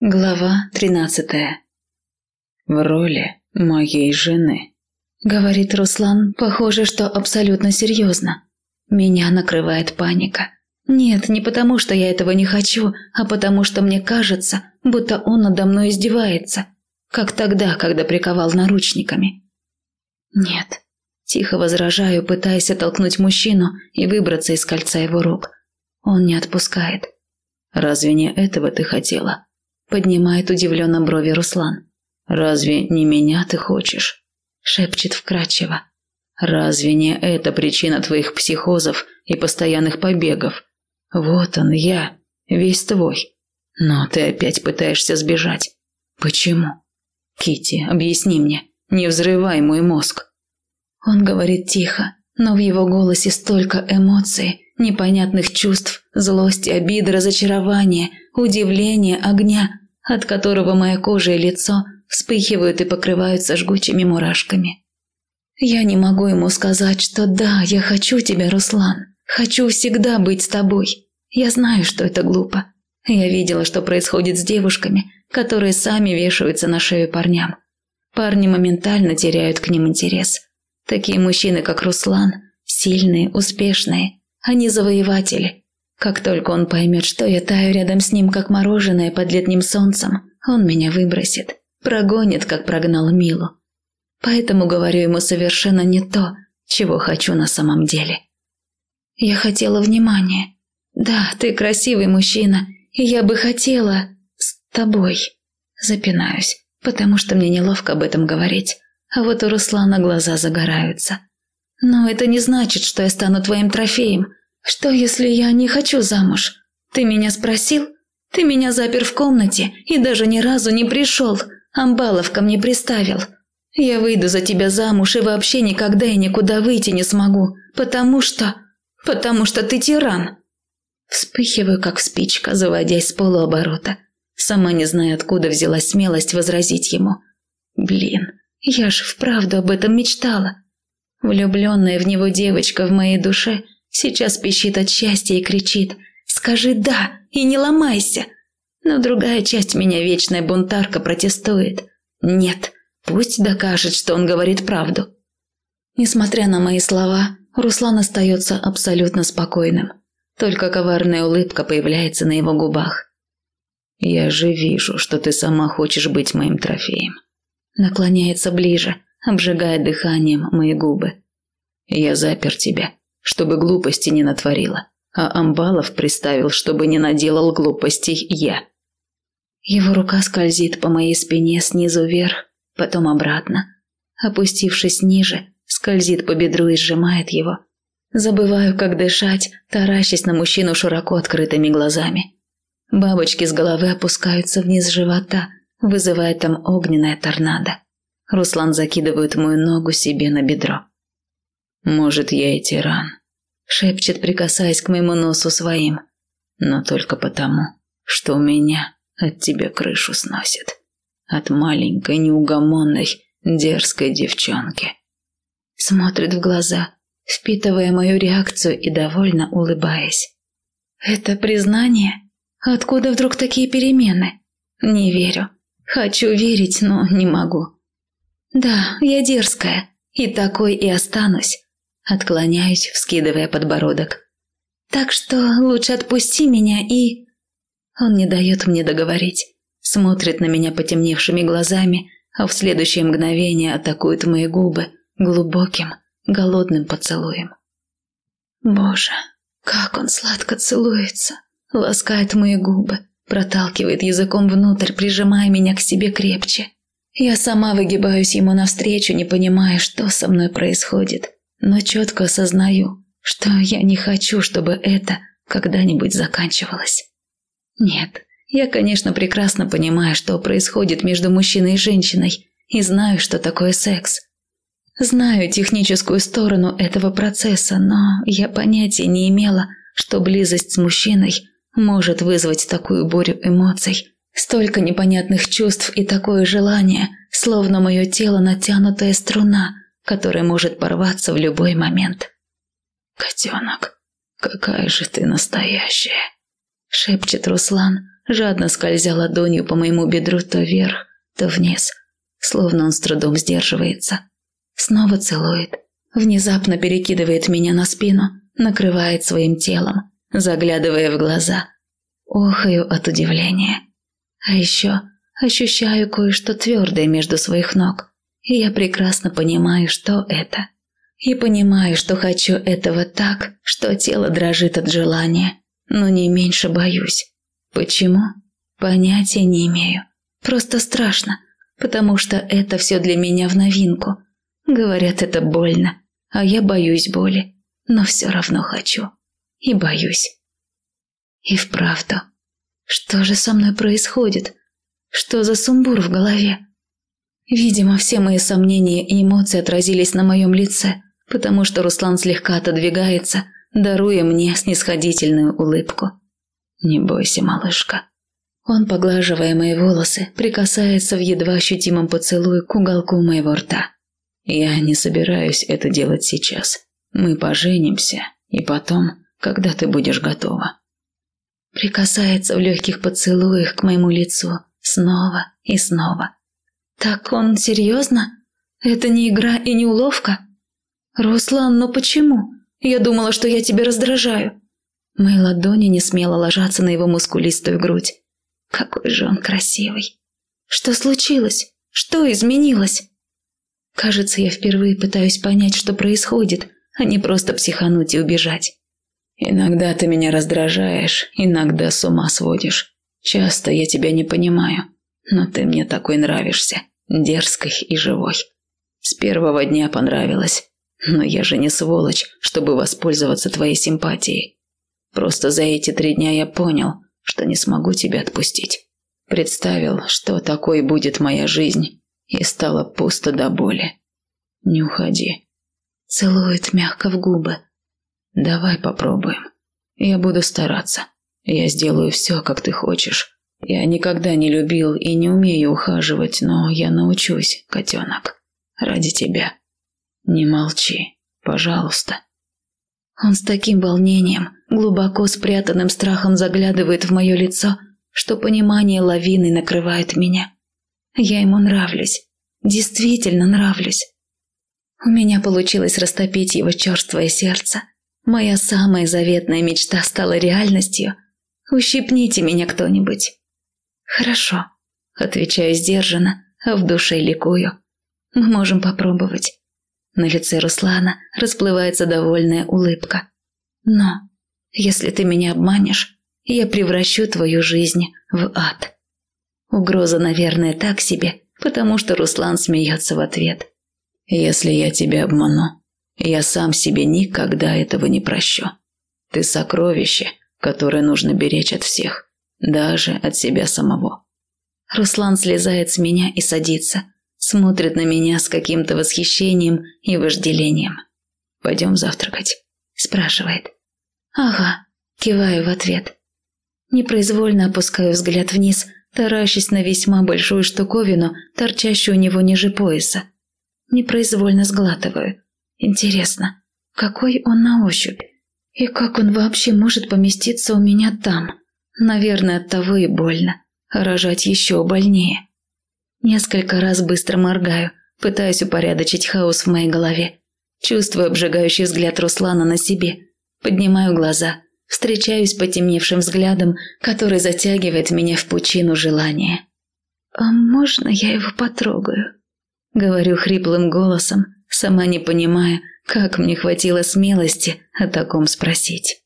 Глава тринадцатая. В роли моей жены. Говорит Руслан, похоже, что абсолютно серьезно. Меня накрывает паника. Нет, не потому, что я этого не хочу, а потому, что мне кажется, будто он надо мной издевается. Как тогда, когда приковал наручниками. Нет. Тихо возражаю, пытаясь оттолкнуть мужчину и выбраться из кольца его рук. Он не отпускает. «Разве не этого ты хотела?» Поднимает удивленно брови Руслан. «Разве не меня ты хочешь?» Шепчет вкрадчиво. «Разве не это причина твоих психозов и постоянных побегов? Вот он, я, весь твой. Но ты опять пытаешься сбежать. Почему? Кити, объясни мне, не взрывай мой мозг». Он говорит тихо, но в его голосе столько эмоций, непонятных чувств, злости, обиды, разочарования, удивления, огня, от которого моя кожа и лицо вспыхивают и покрываются жгучими мурашками. Я не могу ему сказать, что да, я хочу тебя, Руслан. Хочу всегда быть с тобой. Я знаю, что это глупо. Я видела, что происходит с девушками, которые сами вешаются на шею парням. Парни моментально теряют к ним интерес. Такие мужчины, как Руслан, сильные, успешные, они завоеватели, как только он поймет, что я таю рядом с ним, как мороженое под летним солнцем, он меня выбросит, прогонит, как прогнал Милу. Поэтому говорю ему совершенно не то, чего хочу на самом деле. Я хотела внимания. Да, ты красивый мужчина, и я бы хотела с тобой. Запинаюсь, потому что мне неловко об этом говорить, а вот у Руслана глаза загораются. Но это не значит, что я стану твоим трофеем – «Что, если я не хочу замуж? Ты меня спросил? Ты меня запер в комнате и даже ни разу не пришел. Амбалов ко мне приставил. Я выйду за тебя замуж и вообще никогда и никуда выйти не смогу, потому что... потому что ты тиран». Вспыхиваю, как спичка, заводясь с полуоборота. Сама не знаю, откуда взялась смелость возразить ему. Блин, я же вправду об этом мечтала. Влюбленная в него девочка в моей душе – Сейчас пищит от счастья и кричит «Скажи «да» и не ломайся!» Но другая часть меня, вечная бунтарка, протестует. Нет, пусть докажет, что он говорит правду. Несмотря на мои слова, Руслан остается абсолютно спокойным. Только коварная улыбка появляется на его губах. «Я же вижу, что ты сама хочешь быть моим трофеем». Наклоняется ближе, обжигая дыханием мои губы. «Я запер тебя, чтобы глупости не натворила, а Амбалов приставил, чтобы не наделал глупостей я. Его рука скользит по моей спине снизу вверх, потом обратно. Опустившись ниже, скользит по бедру и сжимает его. Забываю, как дышать, таращась на мужчину широко открытыми глазами. Бабочки с головы опускаются вниз живота, вызывая там огненная торнадо. Руслан закидывает мою ногу себе на бедро. Может, я и тиран, шепчет, прикасаясь к моему носу своим. Но только потому, что у меня от тебя крышу сносит. От маленькой, неугомонной, дерзкой девчонки. Смотрит в глаза, впитывая мою реакцию и довольно улыбаясь. Это признание? Откуда вдруг такие перемены? Не верю. Хочу верить, но не могу. Да, я дерзкая, и такой и останусь. Отклоняюсь, вскидывая подбородок. Так что лучше отпусти меня и... Он не дает мне договорить. Смотрит на меня потемневшими глазами, а в следующее мгновение атакует мои губы глубоким, голодным поцелуем. Боже, как он сладко целуется, ласкает мои губы, проталкивает языком внутрь, прижимая меня к себе крепче. Я сама выгибаюсь ему навстречу, не понимая, что со мной происходит но четко осознаю, что я не хочу, чтобы это когда-нибудь заканчивалось. Нет, я, конечно, прекрасно понимаю, что происходит между мужчиной и женщиной, и знаю, что такое секс. Знаю техническую сторону этого процесса, но я понятия не имела, что близость с мужчиной может вызвать такую бурю эмоций, столько непонятных чувств и такое желание, словно мое тело натянутая струна – который может порваться в любой момент. «Котенок, какая же ты настоящая!» – шепчет Руслан, жадно скользя ладонью по моему бедру то вверх, то вниз, словно он с трудом сдерживается. Снова целует, внезапно перекидывает меня на спину, накрывает своим телом, заглядывая в глаза. Охаю от удивления. А еще ощущаю кое-что твердое между своих ног, и я прекрасно понимаю, что это. И понимаю, что хочу этого так, что тело дрожит от желания, но не меньше боюсь. Почему? Понятия не имею. Просто страшно, потому что это все для меня в новинку. Говорят, это больно, а я боюсь боли, но все равно хочу. И боюсь. И вправду. Что же со мной происходит? Что за сумбур в голове? Видимо, все мои сомнения и эмоции отразились на моем лице, потому что Руслан слегка отодвигается, даруя мне снисходительную улыбку. «Не бойся, малышка». Он, поглаживая мои волосы, прикасается в едва ощутимом поцелуе к уголку моего рта. «Я не собираюсь это делать сейчас. Мы поженимся, и потом, когда ты будешь готова». Прикасается в легких поцелуях к моему лицу снова и снова. «Так он серьезно? Это не игра и не уловка?» «Руслан, но почему? Я думала, что я тебя раздражаю». Мои ладони не смело ложатся на его мускулистую грудь. Какой же он красивый. Что случилось? Что изменилось? Кажется, я впервые пытаюсь понять, что происходит, а не просто психануть и убежать. Иногда ты меня раздражаешь, иногда с ума сводишь. Часто я тебя не понимаю, но ты мне такой нравишься, дерзкой и живой. С первого дня понравилась, но я же не сволочь, чтобы воспользоваться твоей симпатией. Просто за эти три дня я понял, что не смогу тебя отпустить. Представил, что такой будет моя жизнь, и стало пусто до боли. Не уходи. Целует мягко в губы. Давай попробуем. Я буду стараться. Я сделаю все, как ты хочешь. Я никогда не любил и не умею ухаживать, но я научусь, котенок. Ради тебя. Не молчи, пожалуйста. Он с таким волнением, глубоко спрятанным страхом заглядывает в мое лицо, что понимание лавины накрывает меня. Я ему нравлюсь. Действительно нравлюсь. У меня получилось растопить его черствое сердце. Моя самая заветная мечта стала реальностью. Ущипните меня кто-нибудь. Хорошо, отвечаю сдержанно, а в душе ликую. Мы можем попробовать. На лице Руслана расплывается довольная улыбка. Но если ты меня обманешь, я превращу твою жизнь в ад. Угроза, наверное, так себе, потому что Руслан смеется в ответ. Если я тебя обману, я сам себе никогда этого не прощу. Ты сокровище, которое нужно беречь от всех, даже от себя самого. Руслан слезает с меня и садится, смотрит на меня с каким-то восхищением и вожделением. «Пойдем завтракать?» – спрашивает. «Ага», – киваю в ответ. Непроизвольно опускаю взгляд вниз, таращась на весьма большую штуковину, торчащую у него ниже пояса. Непроизвольно сглатываю. Интересно, какой он на ощупь? И как он вообще может поместиться у меня там? Наверное, от того и больно. Рожать еще больнее. Несколько раз быстро моргаю, пытаясь упорядочить хаос в моей голове. Чувствую обжигающий взгляд Руслана на себе. Поднимаю глаза, встречаюсь потемневшим взглядом, который затягивает меня в пучину желания. «А можно я его потрогаю?» Говорю хриплым голосом, сама не понимая, как мне хватило смелости о таком спросить.